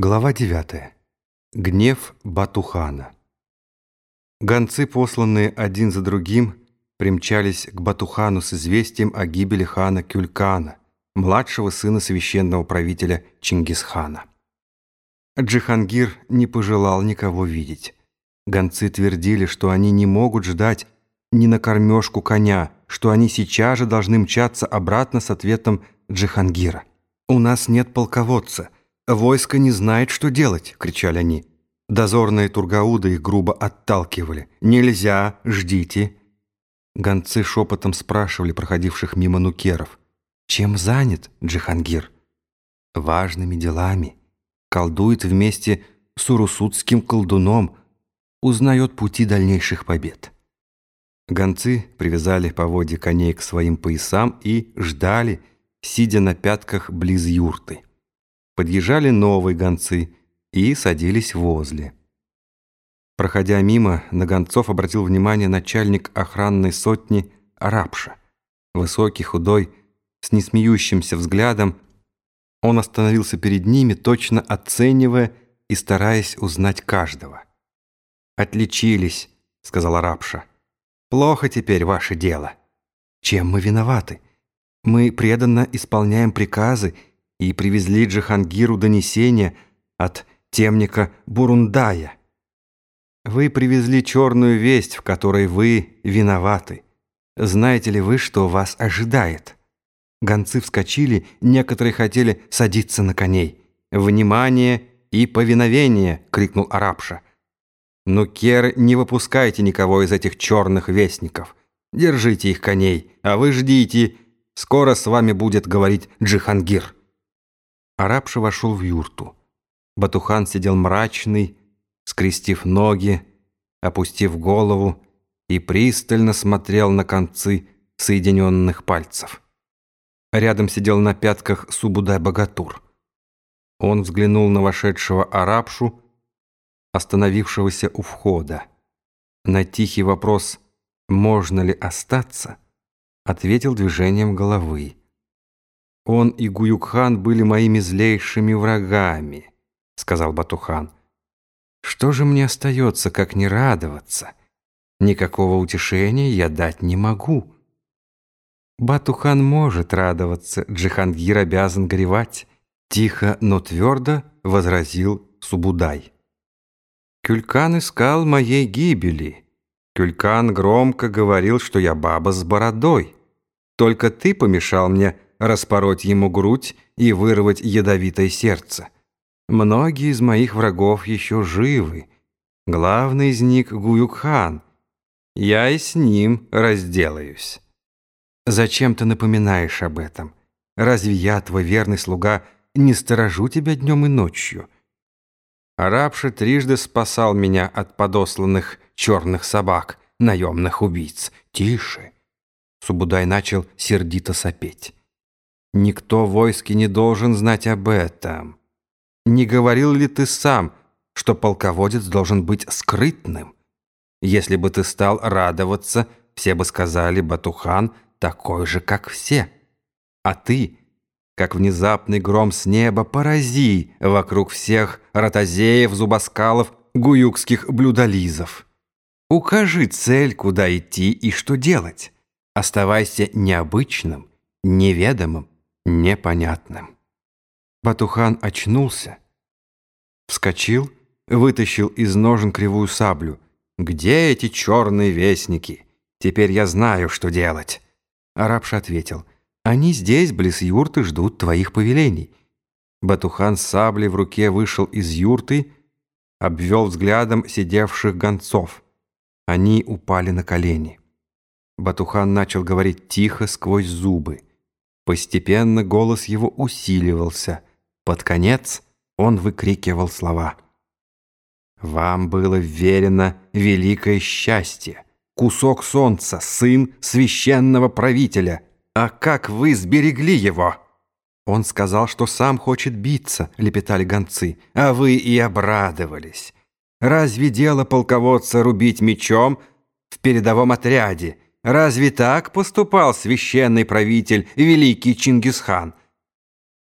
Глава 9. Гнев Батухана. Гонцы, посланные один за другим, примчались к Батухану с известием о гибели хана Кюлькана, младшего сына священного правителя Чингисхана. Джихангир не пожелал никого видеть. Гонцы твердили, что они не могут ждать ни на кормежку коня, что они сейчас же должны мчаться обратно с ответом Джихангира. «У нас нет полководца», «Войско не знает, что делать!» — кричали они. Дозорные Тургауды их грубо отталкивали. «Нельзя! Ждите!» Гонцы шепотом спрашивали проходивших мимо нукеров. «Чем занят Джихангир?» «Важными делами. Колдует вместе с урусутским колдуном. Узнает пути дальнейших побед». Гонцы привязали поводья коней к своим поясам и ждали, сидя на пятках близ юрты подъезжали новые гонцы и садились возле. Проходя мимо, на гонцов обратил внимание начальник охранной сотни Арабша. Высокий, худой, с несмеющимся взглядом, он остановился перед ними, точно оценивая и стараясь узнать каждого. «Отличились», — сказал Арабша. «Плохо теперь ваше дело. Чем мы виноваты? Мы преданно исполняем приказы и привезли Джихангиру донесение от темника Бурундая. Вы привезли черную весть, в которой вы виноваты. Знаете ли вы, что вас ожидает? Гонцы вскочили, некоторые хотели садиться на коней. «Внимание и повиновение!» — крикнул арабша. «Ну, Кер, не выпускайте никого из этих черных вестников. Держите их коней, а вы ждите. Скоро с вами будет говорить Джихангир». Арабша вошел в юрту. Батухан сидел мрачный, скрестив ноги, опустив голову и пристально смотрел на концы соединенных пальцев. Рядом сидел на пятках Субудай-Богатур. Он взглянул на вошедшего арабшу, остановившегося у входа. На тихий вопрос «можно ли остаться?» ответил движением головы. «Он и Гуюкхан были моими злейшими врагами», — сказал Батухан. «Что же мне остается, как не радоваться? Никакого утешения я дать не могу». Батухан может радоваться, Джихангир обязан горевать. Тихо, но твердо возразил Субудай. Кюлькан искал моей гибели. Кюлькан громко говорил, что я баба с бородой. Только ты помешал мне распороть ему грудь и вырвать ядовитое сердце. Многие из моих врагов еще живы. Главный из них — Гуюкхан. Я и с ним разделаюсь. Зачем ты напоминаешь об этом? Разве я, твой верный слуга, не сторожу тебя днем и ночью? Арабша трижды спасал меня от подосланных черных собак, наемных убийц. Тише. Субудай начал сердито сопеть. Никто в войске не должен знать об этом. Не говорил ли ты сам, что полководец должен быть скрытным? Если бы ты стал радоваться, все бы сказали, Батухан такой же, как все. А ты, как внезапный гром с неба, порази вокруг всех ротозеев, зубоскалов, гуюкских блюдолизов. Укажи цель, куда идти и что делать. Оставайся необычным, неведомым, непонятным. Батухан очнулся, вскочил, вытащил из ножен кривую саблю. «Где эти черные вестники? Теперь я знаю, что делать». Арабша ответил, «Они здесь, близ юрты, ждут твоих повелений». Батухан с саблей в руке вышел из юрты, обвел взглядом сидевших гонцов. Они упали на колени. Батухан начал говорить тихо сквозь зубы. Постепенно голос его усиливался. Под конец он выкрикивал слова. «Вам было верено великое счастье, кусок солнца, сын священного правителя. А как вы сберегли его?» Он сказал, что сам хочет биться, лепетали гонцы, а вы и обрадовались. Разве дело полководца рубить мечом в передовом отряде? Разве так поступал священный правитель, великий Чингисхан?